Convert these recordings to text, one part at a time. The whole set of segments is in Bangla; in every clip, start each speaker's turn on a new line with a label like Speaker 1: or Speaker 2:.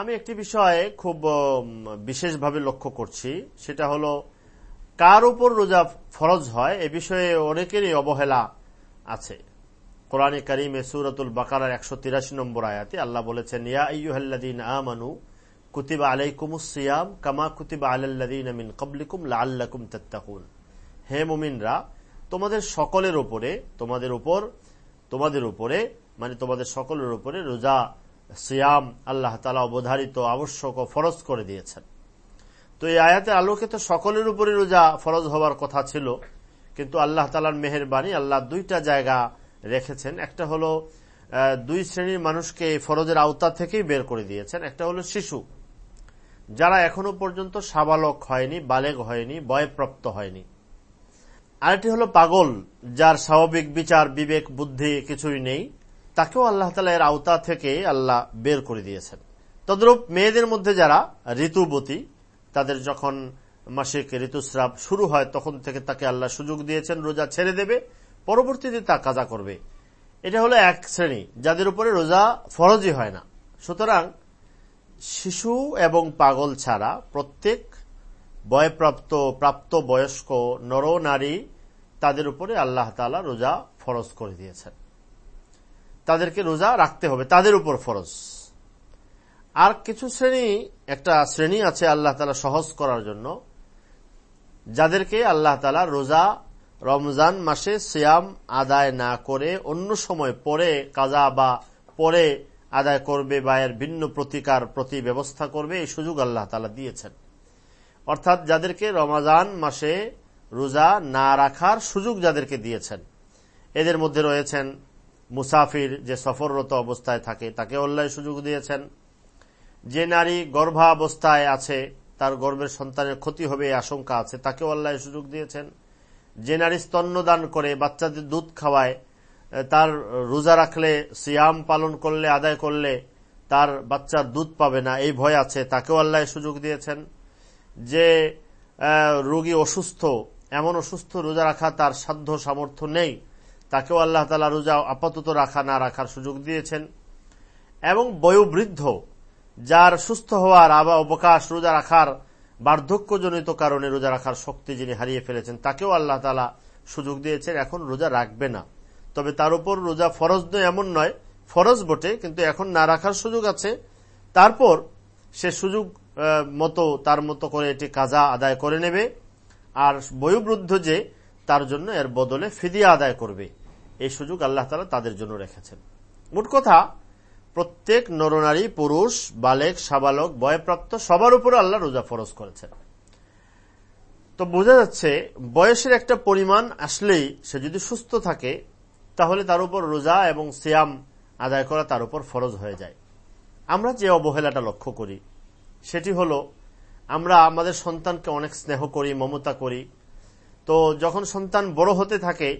Speaker 1: আমি একটি বিষয়ে খুব বিশেষভাবে লক্ষ্য করছি। সেটা হলো, কার উপর রোজা ফরজ হয় এ বিষয়ে অনেকেরই অবহেলা আছে। কোরআনে করিমে সুরতুল বাকার একশো তিরাশি নম্বর আয়াতে আল্লাহ বলেছেন, ইয়া ইয়ুহাল্লাদিন আমানু কুতিবা আলাইকুমুসিয়াম কামা কুতিবা আলাল্লাদিন মিন কবলিকুম লাল্লাকুম তাত্তাকুন। হে মুমিনরা, তোমাদের সকলের উপরে, তোমাদের উপর, তোমাদের উপরে মানে তোমাদের সকলের উপরে রোজা সিয়াম আল্লাহ তালা অবধারিত, আবশ্যক ও ফরজ করে দিয়েছেন। তো এই আয়াতে আলোকে তো সকলের উপরে রোজা ফরজ হওয়ার কথা ছিল, কিন্তু আল্লাহ তালার মেহরবানি আল্লাহ দুইটা জায়গা রেখেছেন। একটা হলো দুই শ্রেণির মানুষকে এই ফরজের আওতা থেকেই বের করে দিয়েছেন। একটা হলো শিশু, যারা এখনও পর্যন্ত সাবালক হয়নি, বালেগ হয়নি, বয়প্রাপ্ত হয়নি। আরেকটি হলো পাগল, যার স্বাভাবিক বিচার, বিবেক, বুদ্ধি কিছুই নেই। তাকেও আল্লাহ তালা এর আওতা থেকে আল্লাহ বের করে দিয়েছেন। তদ্রূপ মেয়েদের মধ্যে যারা ঋতুবতী, তাদের যখন মাসিক ঋতুস্রাব শুরু হয়, তখন থেকে তাকে আল্লাহ সুযোগ দিয়েছেন, রোজা ছেড়ে দেবে, পরবর্তীতে তা কাজা করবে। এটা হলো এক শ্রেণি, যাদের উপরে রোজা ফরজই হয় না। সুতরাং শিশু এবং পাগল ছাড়া প্রত্যেক বয়প্রাপ্ত প্রাপ্ত বয়স্ক নর নারী তাদের উপরে আল্লাহ তালা রোজা ফরজ করে দিয়েছেন। তাদেরকে রোজা রাখতে হবে, তাদের উপর ফরজ। আর কিছু শ্রেণি, একটা শ্রেণি আছে আল্লাহ তালা সহজ করার জন্য, যাদেরকে আল্লাহ তালা রোজা, রমজান মাসে সিয়াম আদায় না করে অন্য সময় পরে কাজা বা পরে আদায় করবে বা এর ভিন্ন প্রতিকার প্রতি ব্যবস্থা করবে, এই সুযোগ আল্লাহ তালা দিয়েছেন। অর্থাৎ যাদেরকে রমাজান মাসে রোজা না রাখার সুযোগ যাদেরকে দিয়েছেন, এদের মধ্যে রয়েছেন মুসাফির যে সফররত অবস্থায় থাকে, তাকে আল্লাহ সুযোগ দিয়েছেন। যে নারী গর্ভাবস্থায় আছে, তার গর্ভের সন্তানের ক্ষতি হবে আশঙ্কা আছে তাকে আল্লাহ সুযোগ দিয়েছেন। যে নারী স্তন্যদান করে, বাচ্চাদের দুধ খাওয়ায় তার রোজা রাখলে, সিয়াম পালন করলে, আদায় করলে, তার বাচ্চার দুধ পাবে না, এই ভয় আছে, তাকেও আল্লাহ সুযোগ দিয়েছেন। যে রোগী অসুস্থ, এমন অসুস্থ রোজা রাখা তার সাধ্য সামর্থ্য নেই তাকেও আল্লাহ তালা রোজা আপাতত রাখা না রাখার সুযোগ দিয়েছেন। এবং বয়োবৃদ্ধ, যার সুস্থ হওয়ার আবার অবকাশ রোজা রাখার বার্ধক্যজনিত কারণে রোজা রাখার শক্তি যিনি হারিয়ে ফেলেছেন, তাকেও আল্লাহ তালা সুযোগ দিয়েছেন, এখন রোজা রাখবে না। তবে তার উপর রোজা ফরজ নয়, এমন নয়, ফরজ বটে, কিন্তু এখন না রাখার সুযোগ আছে। তারপর সে সুযোগ মতো, তার মতো করে এটি কাজা আদায় করে নেবে। আর বয়োবৃদ্ধ যে তার জন্য এর বদলে ফিদিয়া আদায় করবে। এই সুযোগ আল্লাহ তালা তাদের জন্য রেখেছেন। মোট কথা, প্রত্যেক নরনারী, পুরুষ, বালেক, সাবালক, বয়প্রাপ্ত, সবার উপর আল্লাহ রোজা ফরজ করেছেন। তো বোঝা যাচ্ছে, বয়সের একটা পরিমাণ আসলেই সে যদি সুস্থ থাকে, তাহলে তার উপর রোজা এবং সিয়াম আদায় করা তার উপর ফরজ হয়ে যায়। আমরা যে অবহেলাটা লক্ষ্য করি, সেটি হল, আমরা আমাদের সন্তানকে অনেক স্নেহ করি, মমতা করি তো যখন সন্তান বড় হতে থাকে,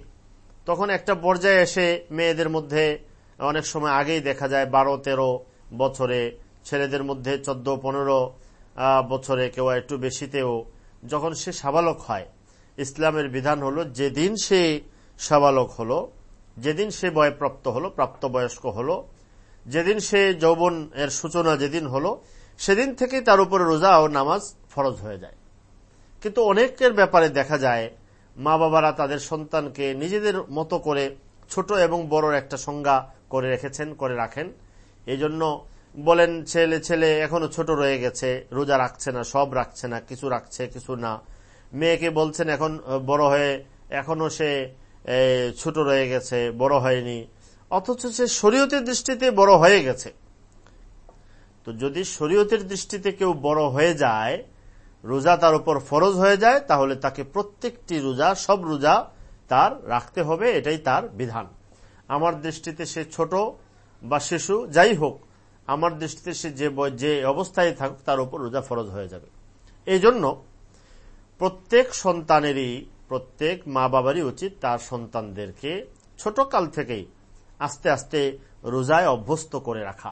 Speaker 1: তখন একটা পর্যায়ে এসে মেয়েদের মধ্যে অনেক সময় আগেই দেখা যায় বারো, তেরো বছরে, ছেলেদের মধ্যে চোদ্দ, পনেরো বছরে কেউ একটু বেশিতেও যখন সে সাবালক হয়, ইসলামের বিধান হলো যেদিন সে সাবালক হলো, যেদিন সে বয়প্রাপ্ত হলো, প্রাপ্তবয়স্ক হলো, যেদিন সে যৌবন এর সূচনা যেদিন হলো, সেদিন থেকেই তার উপরে রোজা ও নামাজ ফরজ হয়ে যায়। কিন্তু অনেকের ব্যাপারে দেখা যায়, মা বাবারা তাদের সন্তানকে নিজেদের মতো করে ছোট এবং বড় একটা সংজ্ঞা করে রেখেছেন, করে রাখেন। এই জন্য বলেন, ছেলে ছেলে এখনও ছোট রয়ে গেছে, রোজা রাখছে না, সব রাখছে না, কিছু রাখছে, কিছু না। মেয়েকে বলছেন, এখন, বড় হয়ে এখনও সে ছোট রয়ে গেছে, বড় হয়নি। অথচ সে শরীয়তের দৃষ্টিতে বড় হয়ে গেছে। তো যদি শরীয়তের দৃষ্টিতে কেউ বড় হয়ে যায় রোজা তার উপর ফরজ হয়ে যায়, তাহলে তাকে প্রত্যেকটি রোজা, সব রোজা তার রাখতে হবে, এটাই তার বিধান। আমার দৃষ্টিতে সে ছোট বা শিশু, যাই হোক, আমার দৃষ্টিতে সে যে যে অবস্থায় থাকুক, তার উপর রোজা ফরজ হয়ে যাবে। এই জন্য প্রত্যেক সন্তানেরই, প্রত্যেক মা বাবারই উচিত তার সন্তানদেরকে ছোট কাল থেকেই আস্তে আস্তে রোজায় অভ্যস্ত করে রাখা।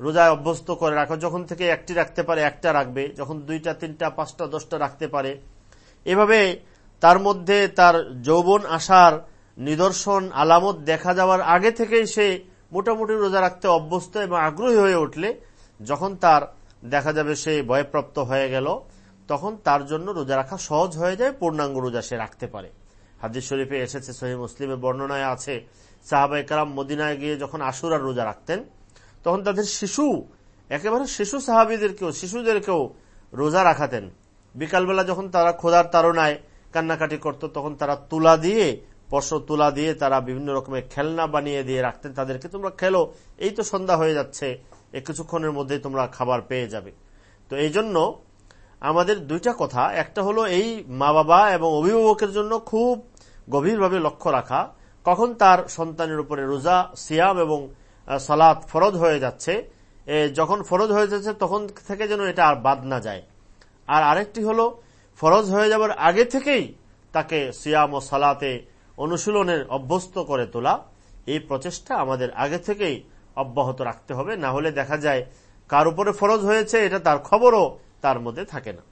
Speaker 1: রোজায় অভ্যস্ত করে রাখা, যখন থেকে একটি রাখতে পারে, একটা রাখবে, যখন দুইটা, তিনটা, পাঁচটা, দশটা রাখতে পারে। এভাবে তার মধ্যে তার যৌবন আসার নিদর্শন, আলামত দেখা যাওয়ার আগে থেকেই সে মোটামুটি রোজা রাখতে অভ্যস্ত এবং আগ্রহী হয়ে উঠলে, যখন তার দেখা যাবে সে ভয়প্রাপ্ত হয়ে গেল, তখন তার জন্য রোজা রাখা সহজ হয়ে যায়, পূর্ণাঙ্গ রোজা সে রাখতে পারে। হাদিস শরীফে এসেছে সহি মুসলিমের বর্ণনায় আছে সাহাবাই কালাম মদিনায় গিয়ে যখন আশুরার রোজা রাখতেন তখন তাদের শিশু, একেবারে শিশু সাহাবিদেরকেও, শিশুদেরকেও রোজা রাখাতেন। বিকালবেলা যখন তারা খোদার তারনায় কান্নাকাটি করত, তখন তারা তুলা দিয়ে, পশ তুলা দিয়ে তারা বিভিন্ন রকমের খেলনা বানিয়ে দিয়ে রাখতেন। তাদেরকে তোমরা খেলো, এই তো সন্ধ্যা হয়ে যাচ্ছে, এ কিছুক্ষণের মধ্যে তোমরা খাবার পেয়ে যাবে। তো এই জন্য আমাদের দুইটা কথা, একটা হলো এই মা বাবা এবং অভিভাবকের জন্য খুব গভীরভাবে লক্ষ্য রাখা, কখন তার সন্তানের উপরে রোজা, সিয়াম এবং সালাদ ফরজ হয়ে যাচ্ছে যখন ফরজ হয়ে যাচ্ছে তখন থেকে যেন এটা আর বাদ না যায়। আর আরেকটি হলো, ফরজ হয়ে যাবার আগে থেকেই তাকে সিয়াম ও সালাতে অনুশীলনের অভ্যস্ত করে তোলা। এই প্রচেষ্টা আমাদের আগে থেকেই অব্যাহত রাখতে হবে, না হলে দেখা যায় কার উপরে ফরজ হয়েছে এটা তার খবরও তার মধ্যে থাকে না।